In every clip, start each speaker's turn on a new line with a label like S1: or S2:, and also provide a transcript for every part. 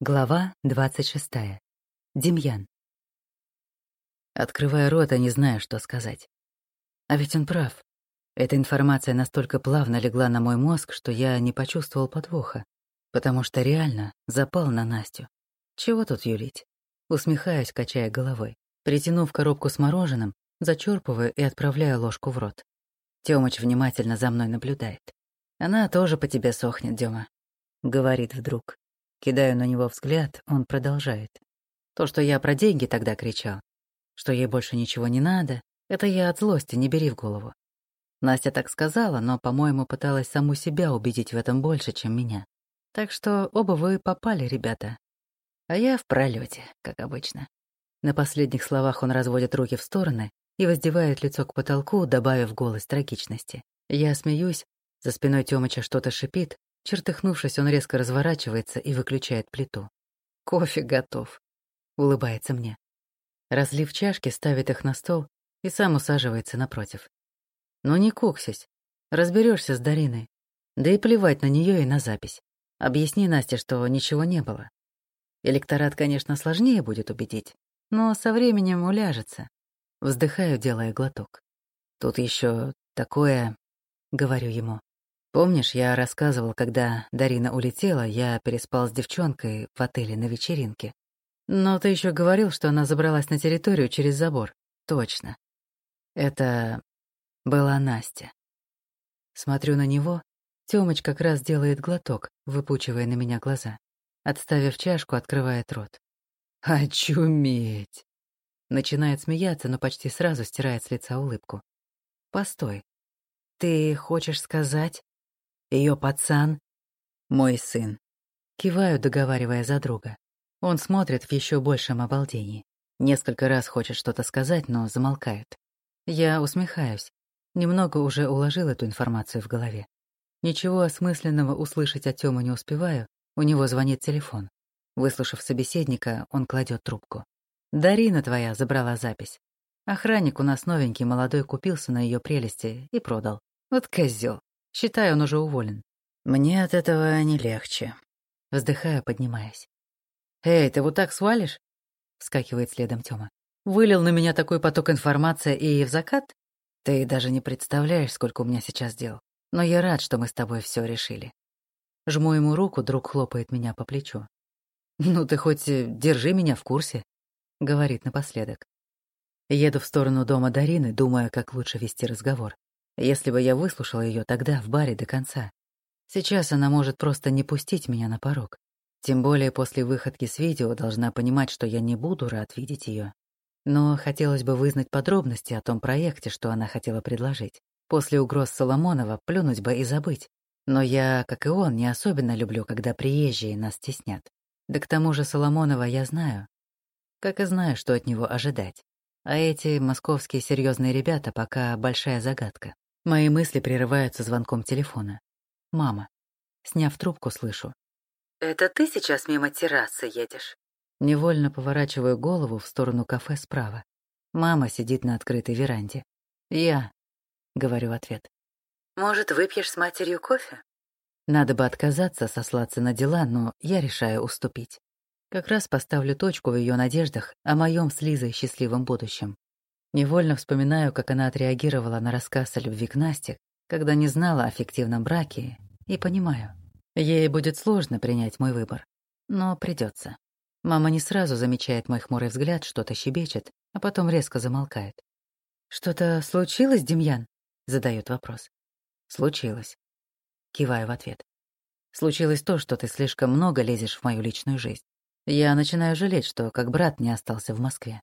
S1: Глава двадцать шестая. Демьян. Открывая рот, я не знаю, что сказать. А ведь он прав. Эта информация настолько плавно легла на мой мозг, что я не почувствовал подвоха, потому что реально запал на Настю. Чего тут юлить? Усмехаюсь, качая головой. Притянув коробку с мороженым, зачерпываю и отправляю ложку в рот. Тёмыч внимательно за мной наблюдает. «Она тоже по тебе сохнет, Дёма», — говорит вдруг. Кидаю на него взгляд, он продолжает. То, что я про деньги тогда кричал, что ей больше ничего не надо, это я от злости, не бери в голову. Настя так сказала, но, по-моему, пыталась саму себя убедить в этом больше, чем меня. Так что оба вы попали, ребята. А я в пролете, как обычно. На последних словах он разводит руки в стороны и воздевает лицо к потолку, добавив голос трагичности. Я смеюсь, за спиной Тёмыча что-то шипит, Чертыхнувшись, он резко разворачивается и выключает плиту. «Кофе готов», — улыбается мне. Разлив чашки, ставит их на стол и сам усаживается напротив. «Ну не куксись, разберешься с Дариной. Да и плевать на нее и на запись. Объясни Насте, что ничего не было. Электорат, конечно, сложнее будет убедить, но со временем уляжется. Вздыхаю, делая глоток. Тут еще такое, говорю ему. Помнишь, я рассказывал, когда Дарина улетела, я переспал с девчонкой в отеле на вечеринке. Но ты еще говорил, что она забралась на территорию через забор. Точно. Это была Настя. Смотрю на него. Тёмыч как раз делает глоток, выпучивая на меня глаза. Отставив чашку, открывает рот. «Очуметь!» Начинает смеяться, но почти сразу стирает с лица улыбку. «Постой. Ты хочешь сказать, ее пацан — мой сын. Киваю, договаривая за друга. Он смотрит в еще большем обалдении. Несколько раз хочет что-то сказать, но замолкает. Я усмехаюсь. Немного уже уложил эту информацию в голове. Ничего осмысленного услышать от Тёмы не успеваю, у него звонит телефон. Выслушав собеседника, он кладет трубку. «Дарина твоя забрала запись. Охранник у нас новенький, молодой, купился на ее прелести и продал. Вот козел. Считай, он уже уволен. Мне от этого не легче. Вздыхаю, поднимаясь. «Эй, ты вот так свалишь?» — вскакивает следом Тёма. «Вылил на меня такой поток информации и в закат? Ты даже не представляешь, сколько у меня сейчас дел. Но я рад, что мы с тобой все решили». Жму ему руку, друг хлопает меня по плечу. «Ну ты хоть э, держи меня в курсе», — говорит напоследок. Еду в сторону дома Дарины, думая, как лучше вести разговор. Если бы я выслушал ее тогда в баре до конца. Сейчас она может просто не пустить меня на порог. Тем более после выходки с видео должна понимать, что я не буду рад видеть ее. Но хотелось бы вызнать подробности о том проекте, что она хотела предложить. После угроз Соломонова плюнуть бы и забыть. Но я, как и он, не особенно люблю, когда приезжие нас стеснят. Да к тому же Соломонова я знаю. Как и знаю, что от него ожидать. А эти московские серьезные ребята пока большая загадка. Мои мысли прерываются звонком телефона. Мама. Сняв трубку, слышу. «Это ты сейчас мимо террасы едешь?» Невольно поворачиваю голову в сторону кафе справа. Мама сидит на открытой веранде. «Я», — говорю в ответ. «Может, выпьешь с матерью кофе?» Надо бы отказаться, сослаться на дела, но я решаю уступить. Как раз поставлю точку в ее надеждах о моем с Лизой счастливом будущем. Невольно вспоминаю, как она отреагировала на рассказ о любви к Насте, когда не знала о фиктивном браке, и понимаю, ей будет сложно принять мой выбор. Но придется. Мама не сразу замечает мой хмурый взгляд, что-то щебечет, а потом резко замолкает. «Что-то случилось, Демьян?» — задает вопрос. «Случилось». Киваю в ответ. «Случилось то, что ты слишком много лезешь в мою личную жизнь. Я начинаю жалеть, что как брат не остался в Москве.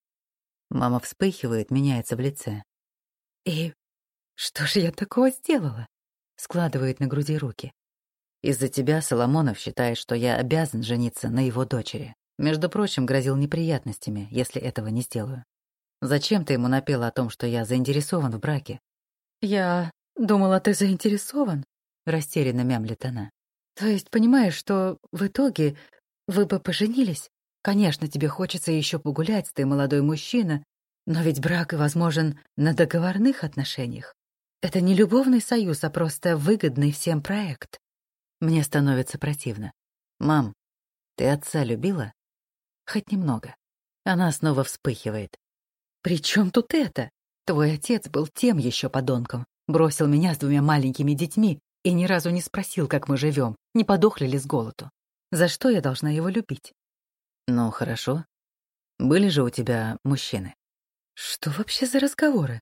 S1: Мама вспыхивает, меняется в лице. «И что же я такого сделала?» Складывает на груди руки. «Из-за тебя Соломонов считает, что я обязан жениться на его дочери. Между прочим, грозил неприятностями, если этого не сделаю. Зачем ты ему напела о том, что я заинтересован в браке?» «Я думала, ты заинтересован?» Растерянно мямлит она. «То есть понимаешь, что в итоге вы бы поженились?» Конечно, тебе хочется еще погулять, ты молодой мужчина, но ведь брак возможен на договорных отношениях. Это не любовный союз, а просто выгодный всем проект. Мне становится противно. Мам, Ты отца любила? Хоть немного. Она снова вспыхивает. «При чем тут это? Твой отец был тем еще подонком. Бросил меня с двумя маленькими детьми и ни разу не спросил, как мы живем, не подохли ли с голоду. За что я должна его любить? Ну, хорошо. Были же у тебя мужчины? Что вообще за разговоры?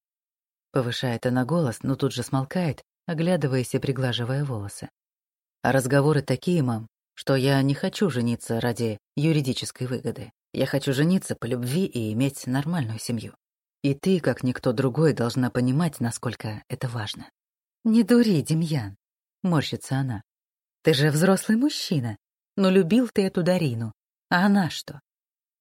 S1: Повышает она голос, но тут же смолкает, оглядываясь и приглаживая волосы. А разговоры такие, мам, что я не хочу жениться ради юридической выгоды. Я хочу жениться по любви и иметь нормальную семью. И ты, как никто другой, должна понимать, насколько это важно. «Не дури, Демьян», — морщится она. «Ты же взрослый мужчина, но любил ты эту Дарину. А она что?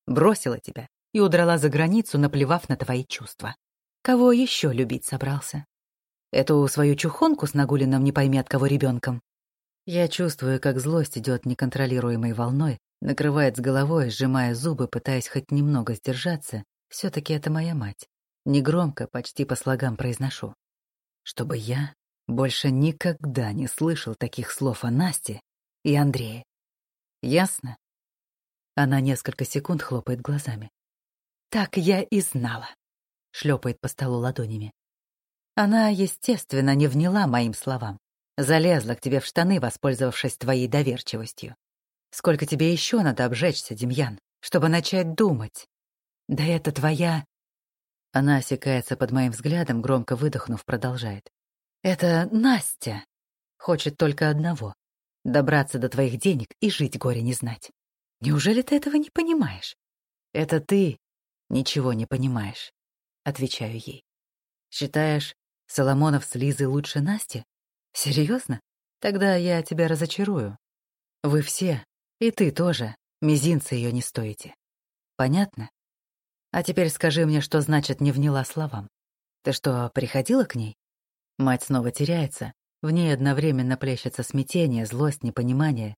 S1: Бросила тебя и удрала за границу, наплевав на твои чувства. Кого еще любить собрался? Эту свою чухонку с нагуленным не пойми от кого ребенком я чувствую, как злость идет неконтролируемой волной, накрывает с головой, сжимая зубы, пытаясь хоть немного сдержаться. все таки это моя мать. Негромко, почти по слогам произношу. Чтобы я больше никогда не слышал таких слов о Насте и Андрее. Ясно? Она несколько секунд хлопает глазами. «Так я и знала», — шлепает по столу ладонями. Она, естественно, не вняла моим словам. Залезла к тебе в штаны, воспользовавшись твоей доверчивостью. Сколько тебе еще надо обжечься, Демьян, чтобы начать думать? Да это твоя... Она осекается под моим взглядом, громко выдохнув, продолжает. Это Настя. Хочет только одного — добраться до твоих денег и жить горе не знать. Неужели ты этого не понимаешь? Это ты ничего не понимаешь, — отвечаю ей. Считаешь, Соломонов с Лизой лучше Насти? Серьезно? Тогда я тебя разочарую. Вы все, и ты тоже, мизинцы ее не стоите. Понятно? А теперь скажи мне, что значит не вняла словам. Ты что, приходила к ней? Мать снова теряется. В ней одновременно плещется смятение, злость, непонимание.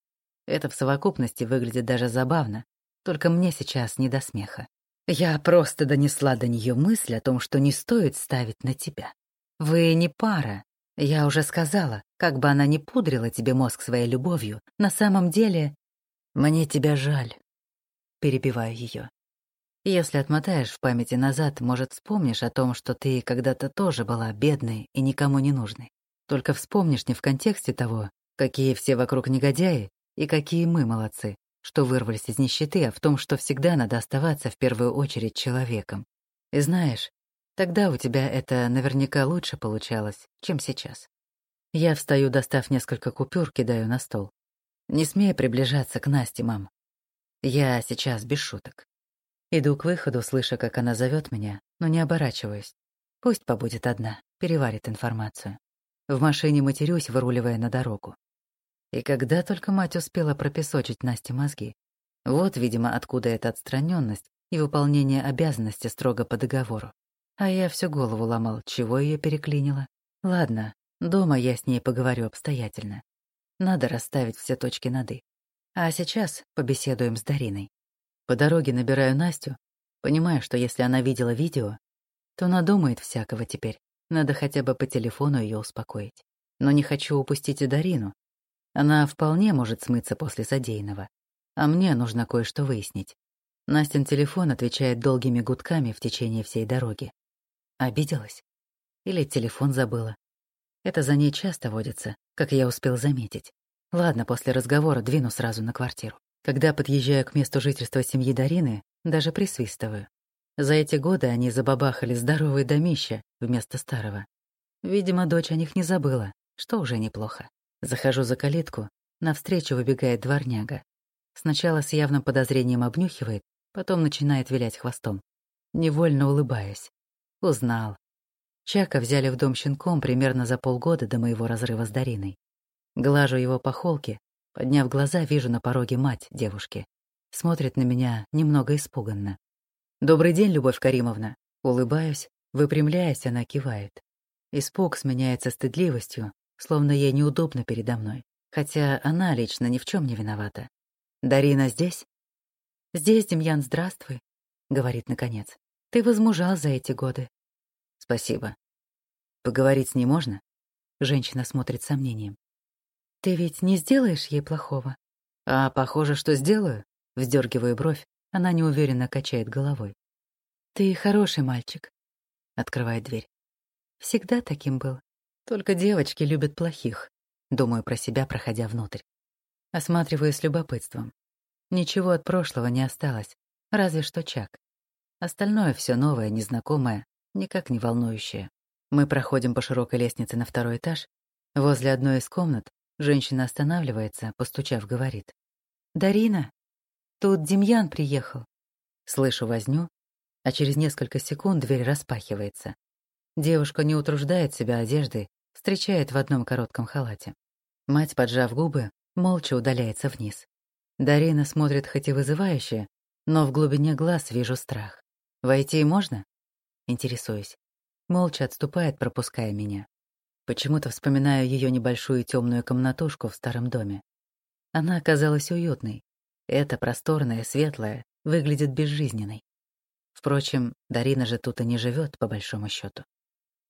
S1: Это в совокупности выглядит даже забавно. Только мне сейчас не до смеха. Я просто донесла до нее мысль о том, что не стоит ставить на тебя. Вы не пара, я уже сказала, как бы она ни пудрила тебе мозг своей любовью, на самом деле... Мне тебя жаль. Перебиваю ее. Если отмотаешь в памяти назад, может, вспомнишь о том, что ты когда-то тоже была бедной и никому не нужной. Только вспомнишь не в контексте того, какие все вокруг негодяи и какие мы молодцы, что вырвались из нищеты, а в том, что всегда надо оставаться в первую очередь человеком. И знаешь, Тогда у тебя это наверняка лучше получалось, чем сейчас. Я встаю, достав несколько купюр, кидаю на стол. Не смей приближаться к Насте, мам. Я сейчас без шуток. Иду к выходу, слыша, как она зовет меня, но не оборачиваюсь. Пусть побудет одна, переварит информацию. В машине матерюсь, выруливая на дорогу. И когда только мать успела пропесочить Насте мозги. Вот, видимо, откуда эта отстраненность и выполнение обязанности строго по договору. А я всю голову ломал, чего ее переклинило. Ладно, дома я с ней поговорю обстоятельно. Надо расставить все точки над «и». А сейчас побеседуем с Дариной. По дороге набираю Настю, понимая, что если она видела видео, то надумает всякого теперь. Надо хотя бы по телефону ее успокоить. Но не хочу упустить и Дарину. Она вполне может смыться после содеянного. А мне нужно кое-что выяснить. Настин телефон отвечает долгими гудками в течение всей дороги. Обиделась? Или телефон забыла? Это за ней часто водится, как я успел заметить. Ладно, после разговора двину сразу на квартиру. Когда подъезжаю к месту жительства семьи Дарины, даже присвистываю. За эти годы они забабахали здоровые домища вместо старого. Видимо, дочь о них не забыла, что уже неплохо. Захожу за калитку, навстречу выбегает дворняга. Сначала с явным подозрением обнюхивает, потом начинает вилять хвостом. Невольно улыбаясь. Узнал. Чака взяли в дом щенком примерно за полгода до моего разрыва с Дариной. Глажу его по холке, подняв глаза, вижу на пороге мать девушки. Смотрит на меня немного испуганно. «Добрый день, Любовь Каримовна». Улыбаюсь, выпрямляясь, она кивает. Испуг сменяется стыдливостью, словно ей неудобно передо мной, хотя она лично ни в чем не виновата. «Дарина здесь?» «Здесь, Демьян, здравствуй», — говорит наконец. Ты возмужал за эти годы. Спасибо. Поговорить с ней можно? Женщина смотрит с сомнением. Ты ведь не сделаешь ей плохого? А похоже, что сделаю. Вздергиваю бровь, она неуверенно качает головой. Ты хороший мальчик. Открывает дверь. Всегда таким был. Только девочки любят плохих. Думаю про себя, проходя внутрь. Осматриваю с любопытством. Ничего от прошлого не осталось, разве что Чак. Остальное все новое, незнакомое, никак не волнующее. Мы проходим по широкой лестнице на второй этаж. Возле одной из комнат женщина останавливается, постучав, говорит. «Дарина, тут Демьян приехал». Слышу возню, а через несколько секунд дверь распахивается. Девушка не утруждает себя одеждой, встречает в одном коротком халате. Мать, поджав губы, молча удаляется вниз. Дарина смотрит хоть и вызывающе, но в глубине глаз вижу страх. «Войти можно?» Интересуюсь. Молча отступает, пропуская меня. Почему-то вспоминаю ее небольшую темную комнатушку в старом доме. Она оказалась уютной. Эта просторная, светлая, выглядит безжизненной. Впрочем, Дарина же тут и не живет, по большому счету.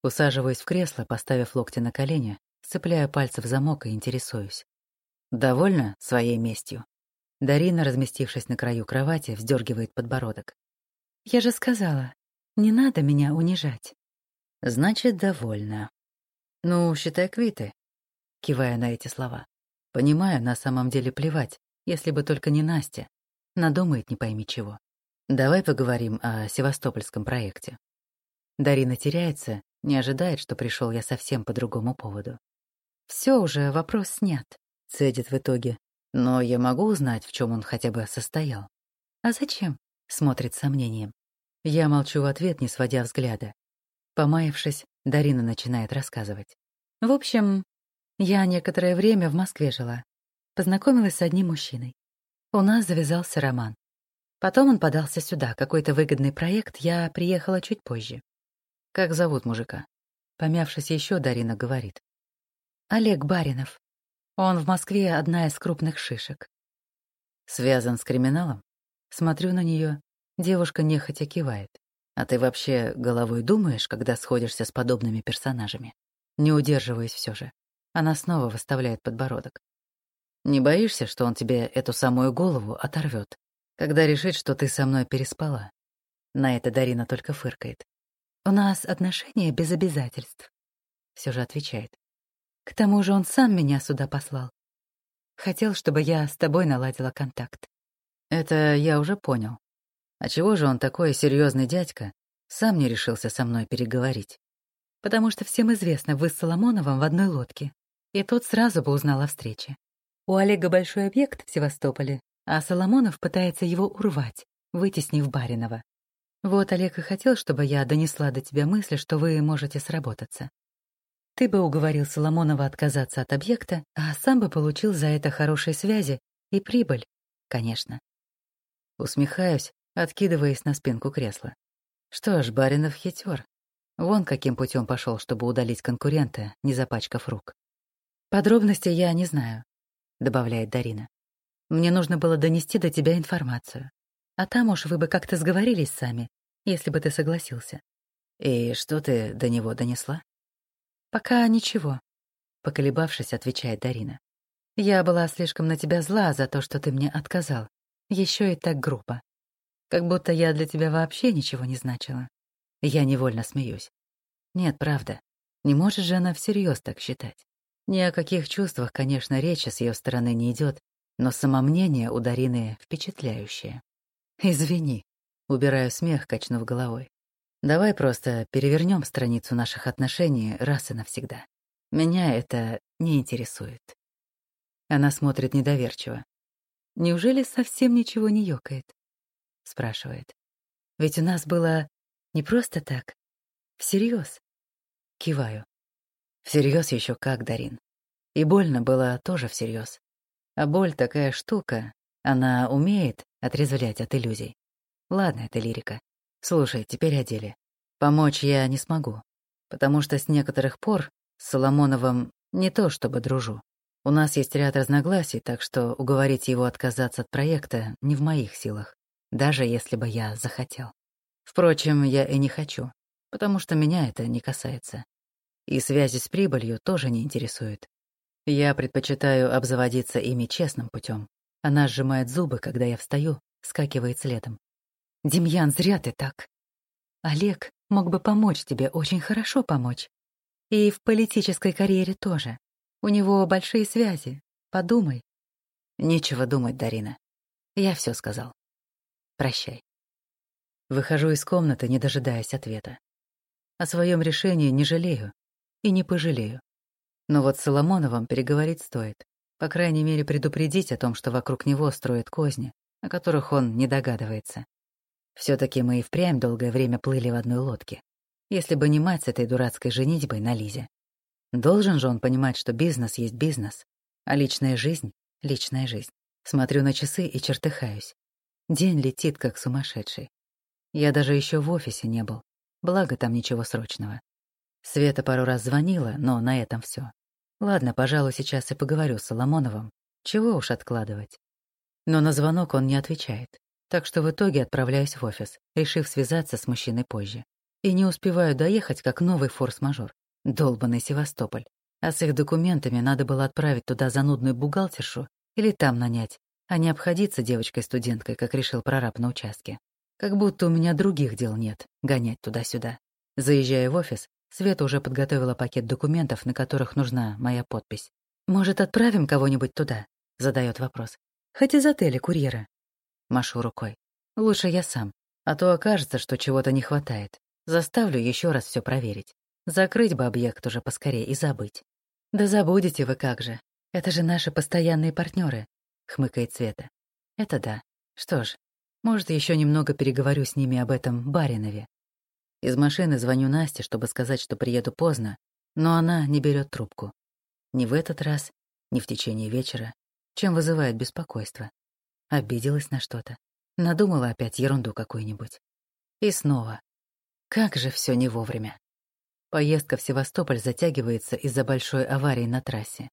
S1: Усаживаюсь в кресло, поставив локти на колени, сцепляю пальцы в замок и интересуюсь. Довольна своей местью? Дарина, разместившись на краю кровати, вздергивает подбородок. «Я же сказала, не надо меня унижать». «Значит, довольна». «Ну, считай квиты», — кивая на эти слова. Понимаю, на самом деле плевать, если бы только не Настя. Надумает не пойми чего. Давай поговорим о севастопольском проекте. Дарина теряется, не ожидает, что пришел я совсем по другому поводу. Все уже, вопрос снят, цедит в итоге, но я могу узнать, в чем он хотя бы состоял. А зачем? Смотрит с сомнением. Я молчу в ответ, не сводя взгляда. Помаявшись, Дарина начинает рассказывать. В общем, я некоторое время в Москве жила. Познакомилась с одним мужчиной. У нас завязался роман. Потом он подался сюда, какой-то выгодный проект, я приехала чуть позже. Как зовут мужика? Помявшись еще, Дарина говорит. Олег Баринов. Он в Москве одна из крупных шишек. Связан с криминалом? Смотрю на нее. Девушка нехотя кивает. А ты вообще головой думаешь, когда сходишься с подобными персонажами? Не удерживаясь все же. Она снова выставляет подбородок. Не боишься, что он тебе эту самую голову оторвет, когда решит, что ты со мной переспала? На это Дарина только фыркает. У нас отношения без обязательств. Все же отвечает. К тому же он сам меня сюда послал. Хотел, чтобы я с тобой наладила контакт. Это я уже понял. А чего же он такой серьезный дядька, сам не решился со мной переговорить? Потому что всем известно, вы с Соломоновым в одной лодке. И тот сразу бы узнал о встрече. У Олега большой объект в Севастополе, а Соломонов пытается его урвать, вытеснив Баринова. Вот Олег и хотел, чтобы я донесла до тебя мысль, что вы можете сработаться. Ты бы уговорил Соломонова отказаться от объекта, а сам бы получил за это хорошие связи и прибыль, конечно. Усмехаюсь, откидываясь на спинку кресла. Что ж, Баринов хитер. Вон каким путем пошел, чтобы удалить конкурента, не запачкав рук. Подробностей я не знаю, добавляет Дарина. Мне нужно было донести до тебя информацию. А там уж вы бы как-то сговорились сами, если бы ты согласился. И что ты до него донесла? «Пока ничего», — поколебавшись, отвечает Дарина. «Я была слишком на тебя зла за то, что ты мне отказал. Еще и так грубо. Как будто я для тебя вообще ничего не значила». Я невольно смеюсь. Нет, правда. Не может же она всерьез так считать. Ни о каких чувствах, конечно, речи с ее стороны не идет, но самомнение у Дарины впечатляющее. «Извини», — убираю смех, качнув головой. Давай просто перевернем страницу наших отношений раз и навсегда. Меня это не интересует. Она смотрит недоверчиво. Неужели совсем ничего не ёкает? Спрашивает. Ведь у нас было не просто так. Всерьез. Киваю. Всерьез еще как, Дарин. И больно было тоже всерьез. А боль такая штука, она умеет отрезвлять от иллюзий. Ладно, это лирика. Слушай, теперь о деле. Помочь я не смогу, потому что с некоторых пор с Соломоновым не то чтобы дружу. У нас есть ряд разногласий, так что уговорить его отказаться от проекта не в моих силах, даже если бы я захотел. Впрочем, я и не хочу, потому что меня это не касается. И связи с прибылью тоже не интересует. Я предпочитаю обзаводиться ими честным путем. Она сжимает зубы, когда я встаю, скакивает следом. «Демьян, зря ты так. Олег мог бы помочь тебе, очень хорошо помочь. И в политической карьере тоже. У него большие связи. Подумай». «Нечего думать, Дарина. Я все сказал. Прощай». Выхожу из комнаты, не дожидаясь ответа. О своем решении не жалею и не пожалею. Но вот с Соломоновым переговорить стоит. По крайней мере, предупредить о том, что вокруг него строят козни, о которых он не догадывается. все таки мы и впрямь долгое время плыли в одной лодке. Если бы не мать с этой дурацкой женитьбой на Лизе. Должен же он понимать, что бизнес есть бизнес, а личная жизнь — личная жизнь. Смотрю на часы и чертыхаюсь. День летит, как сумасшедший. Я даже еще в офисе не был, благо там ничего срочного. Света пару раз звонила, но на этом все. Ладно, пожалуй, сейчас и поговорю с Соломоновым. Чего уж откладывать. Но на звонок он не отвечает. Так что в итоге отправляюсь в офис, решив связаться с мужчиной позже. И не успеваю доехать, как новый форс-мажор. Долбанный Севастополь. А с их документами надо было отправить туда занудную бухгалтершу или там нанять, а не обходиться девочкой-студенткой, как решил прораб на участке. Как будто у меня других дел нет, гонять туда-сюда. Заезжая в офис, Света уже подготовила пакет документов, на которых нужна моя подпись. «Может, отправим кого-нибудь туда?» — задает вопрос. «Хоть из отеля курьера». Машу рукой. «Лучше я сам, а то окажется, что чего-то не хватает. Заставлю еще раз все проверить. Закрыть бы объект уже поскорее и забыть». «Да забудете вы как же. Это же наши постоянные партнеры, хмыкает Света. «Это да. Что ж, может, еще немного переговорю с ними об этом Баринове. Из машины звоню Насте, чтобы сказать, что приеду поздно, но она не берет трубку. Ни в этот раз, ни в течение вечера, чем вызывает беспокойство. Обиделась на что-то. Надумала опять ерунду какую-нибудь. И снова. Как же все не вовремя. Поездка в Севастополь затягивается из-за большой аварии на трассе.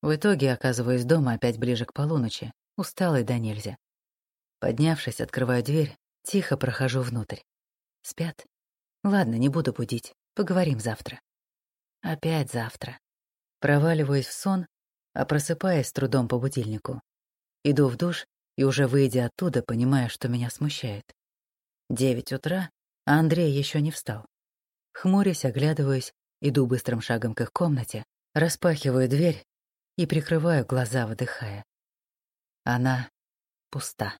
S1: В итоге оказываюсь дома опять ближе к полуночи, усталой до нельзя. Поднявшись, открываю дверь, тихо прохожу внутрь. Спят? Ладно, не буду будить. Поговорим завтра. Опять завтра. Проваливаюсь в сон, а просыпаясь с трудом по будильнику. Иду в душ и уже выйдя оттуда, понимаю, что меня смущает. Девять утра, а Андрей еще не встал. Хмурясь, оглядываюсь, иду быстрым шагом к их комнате, распахиваю дверь и прикрываю глаза, выдыхая. Она пуста.